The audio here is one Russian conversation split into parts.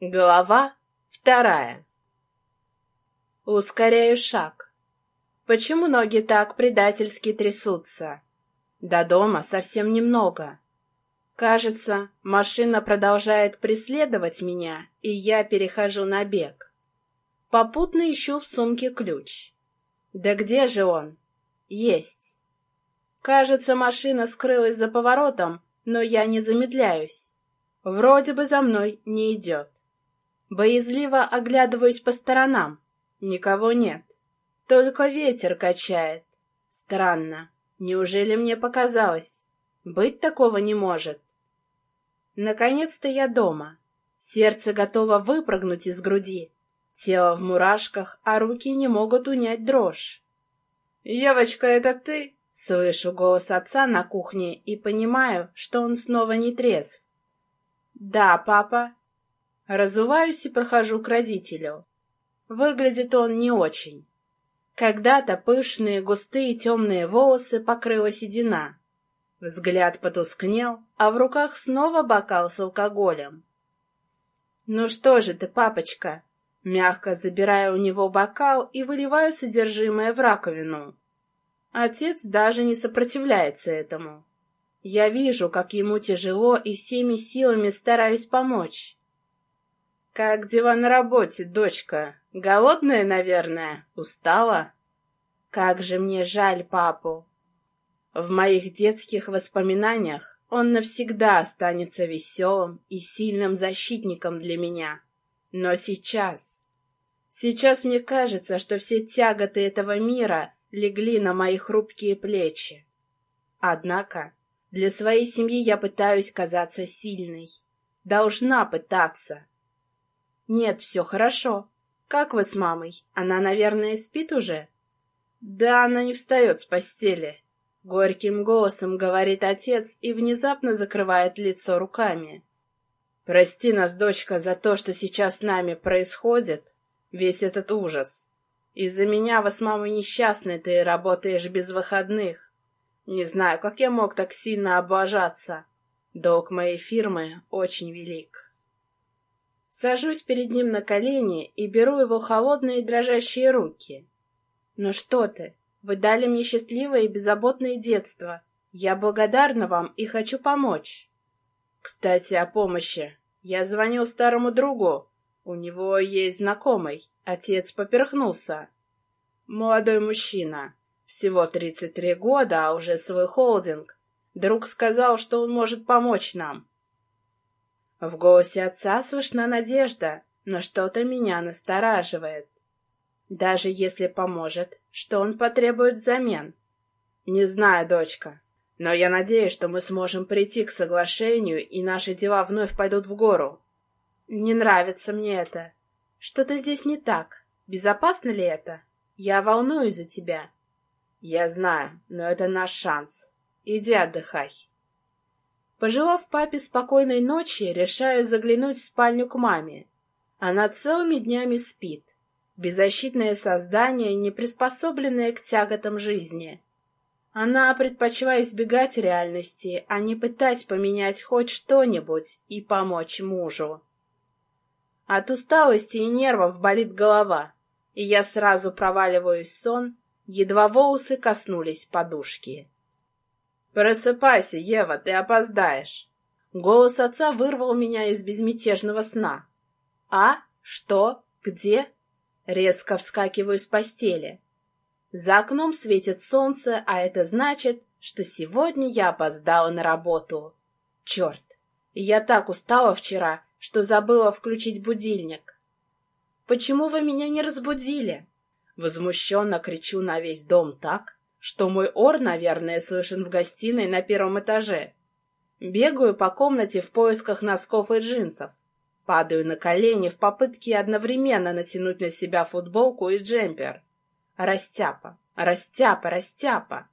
Глава вторая. Ускоряю шаг. Почему ноги так предательски трясутся? До дома совсем немного. Кажется, машина продолжает преследовать меня, и я перехожу на бег. Попутно ищу в сумке ключ. Да где же он? Есть. Кажется, машина скрылась за поворотом, но я не замедляюсь. Вроде бы за мной не идет. Боязливо оглядываюсь по сторонам. Никого нет. Только ветер качает. Странно. Неужели мне показалось? Быть такого не может. Наконец-то я дома. Сердце готово выпрыгнуть из груди. Тело в мурашках, а руки не могут унять дрожь. «Евочка, это ты?» Слышу голос отца на кухне и понимаю, что он снова не трезв. «Да, папа», Разуваюсь и прохожу к родителю. Выглядит он не очень. Когда-то пышные, густые темные волосы покрыла седина. Взгляд потускнел, а в руках снова бокал с алкоголем. «Ну что же ты, папочка?» Мягко забираю у него бокал и выливаю содержимое в раковину. Отец даже не сопротивляется этому. Я вижу, как ему тяжело, и всеми силами стараюсь помочь. «Как дела на работе, дочка? Голодная, наверное? Устала?» «Как же мне жаль папу!» В моих детских воспоминаниях он навсегда останется веселым и сильным защитником для меня. Но сейчас... Сейчас мне кажется, что все тяготы этого мира легли на мои хрупкие плечи. Однако для своей семьи я пытаюсь казаться сильной. Должна пытаться. «Нет, все хорошо. Как вы с мамой? Она, наверное, спит уже?» «Да, она не встает с постели», — горьким голосом говорит отец и внезапно закрывает лицо руками. «Прости нас, дочка, за то, что сейчас с нами происходит, весь этот ужас. Из-за меня вы с мамой несчастны, ты работаешь без выходных. Не знаю, как я мог так сильно облажаться. Долг моей фирмы очень велик». Сажусь перед ним на колени и беру его холодные дрожащие руки. «Ну что ты? Вы дали мне счастливое и беззаботное детство. Я благодарна вам и хочу помочь». «Кстати, о помощи. Я звонил старому другу. У него есть знакомый. Отец поперхнулся. Молодой мужчина. Всего 33 года, а уже свой холдинг. Друг сказал, что он может помочь нам. В голосе отца слышна надежда, но что-то меня настораживает. Даже если поможет, что он потребует взамен? Не знаю, дочка, но я надеюсь, что мы сможем прийти к соглашению, и наши дела вновь пойдут в гору. Не нравится мне это. Что-то здесь не так. Безопасно ли это? Я волнуюсь за тебя. Я знаю, но это наш шанс. Иди отдыхай. Пожелав папе спокойной ночи, решаю заглянуть в спальню к маме. Она целыми днями спит. Беззащитное создание, не приспособленное к тяготам жизни. Она предпочла избегать реальности, а не пытать поменять хоть что-нибудь и помочь мужу. От усталости и нервов болит голова, и я сразу проваливаюсь в сон, едва волосы коснулись подушки. «Просыпайся, Ева, ты опоздаешь!» Голос отца вырвал меня из безмятежного сна. «А? Что? Где?» Резко вскакиваю с постели. За окном светит солнце, а это значит, что сегодня я опоздала на работу. Черт! Я так устала вчера, что забыла включить будильник. «Почему вы меня не разбудили?» Возмущенно кричу на весь дом так, что мой ор, наверное, слышен в гостиной на первом этаже. Бегаю по комнате в поисках носков и джинсов. Падаю на колени в попытке одновременно натянуть на себя футболку и джемпер. Растяпа, растяпа, растяпа.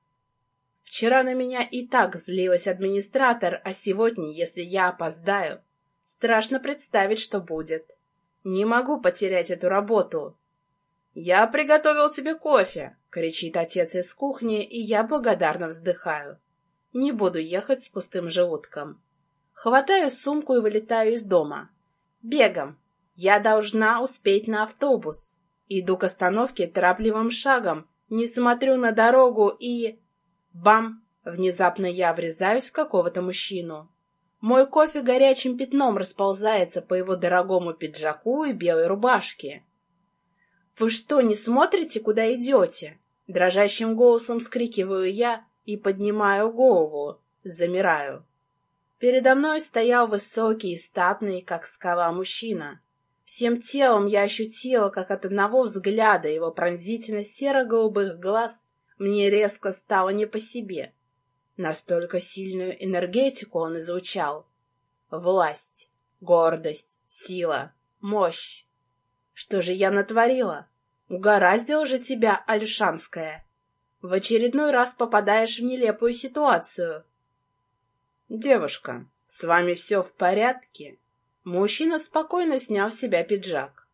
Вчера на меня и так злилась администратор, а сегодня, если я опоздаю, страшно представить, что будет. Не могу потерять эту работу. «Я приготовил тебе кофе!» — кричит отец из кухни, и я благодарно вздыхаю. Не буду ехать с пустым желудком. Хватаю сумку и вылетаю из дома. Бегом. Я должна успеть на автобус. Иду к остановке торопливым шагом, не смотрю на дорогу и... Бам! Внезапно я врезаюсь в какого-то мужчину. Мой кофе горячим пятном расползается по его дорогому пиджаку и белой рубашке. «Вы что, не смотрите, куда идете?» Дрожащим голосом скрикиваю я и поднимаю голову, замираю. Передо мной стоял высокий и статный, как скала, мужчина. Всем телом я ощутила, как от одного взгляда его пронзительно серо-голубых глаз мне резко стало не по себе. Настолько сильную энергетику он излучал. Власть, гордость, сила, мощь. Что же я натворила? Угораздило же тебя, Альшанская. В очередной раз попадаешь в нелепую ситуацию. Девушка, с вами все в порядке? Мужчина спокойно снял с себя пиджак.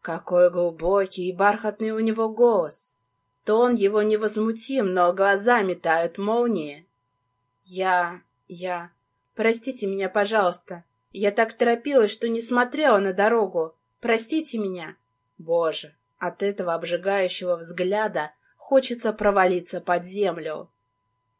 Какой глубокий и бархатный у него голос. Тон его невозмутим, но глаза метают молнии. Я... я... Простите меня, пожалуйста. Я так торопилась, что не смотрела на дорогу. Простите меня. Боже, от этого обжигающего взгляда хочется провалиться под землю.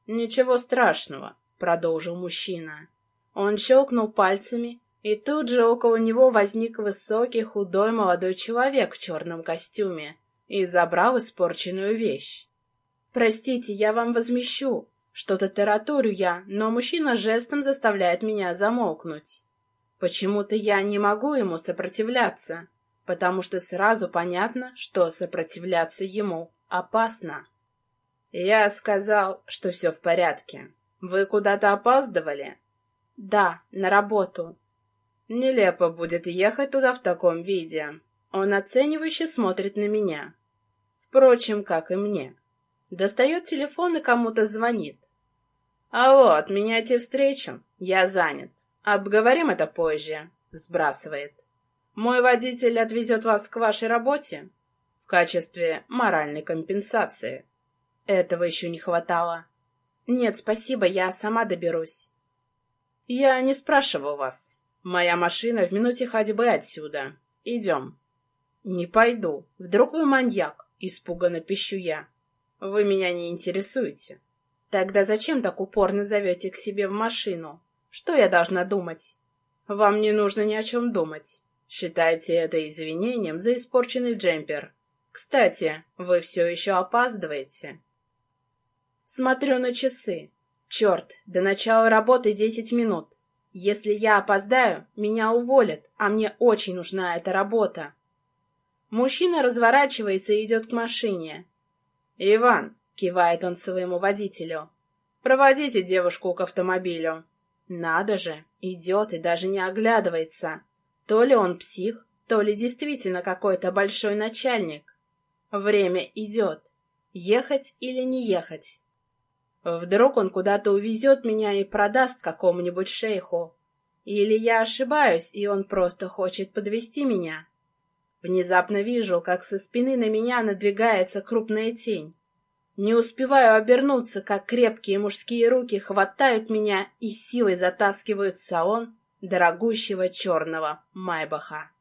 «Ничего страшного», — продолжил мужчина. Он щелкнул пальцами, и тут же около него возник высокий худой молодой человек в черном костюме и забрал испорченную вещь. «Простите, я вам возмещу. Что-то тараторю я, но мужчина жестом заставляет меня замолкнуть. Почему-то я не могу ему сопротивляться, потому что сразу понятно, что сопротивляться ему опасно. Я сказал, что все в порядке. Вы куда-то опаздывали? Да, на работу. Нелепо будет ехать туда в таком виде. Он оценивающе смотрит на меня. Впрочем, как и мне. Достает телефон и кому-то звонит. «Алло, отменяйте встречу. Я занят. Обговорим это позже», — сбрасывает. «Мой водитель отвезет вас к вашей работе в качестве моральной компенсации». Этого еще не хватало. «Нет, спасибо, я сама доберусь». «Я не спрашивал вас. Моя машина в минуте ходьбы отсюда. Идем». «Не пойду. Вдруг вы маньяк?» — испуганно пищу я. «Вы меня не интересуете». «Тогда зачем так упорно зовете к себе в машину? Что я должна думать?» «Вам не нужно ни о чем думать. Считайте это извинением за испорченный джемпер. Кстати, вы все еще опаздываете». Смотрю на часы. Черт, до начала работы десять минут. Если я опоздаю, меня уволят, а мне очень нужна эта работа. Мужчина разворачивается и идет к машине. «Иван», — кивает он своему водителю, — «проводите девушку к автомобилю». Надо же, идет и даже не оглядывается. То ли он псих, то ли действительно какой-то большой начальник. Время идет. Ехать или не ехать? Вдруг он куда-то увезет меня и продаст какому-нибудь шейху. Или я ошибаюсь, и он просто хочет подвести меня. Внезапно вижу, как со спины на меня надвигается крупная тень. Не успеваю обернуться, как крепкие мужские руки хватают меня и силой затаскивают в салон дорогущего черного Майбаха.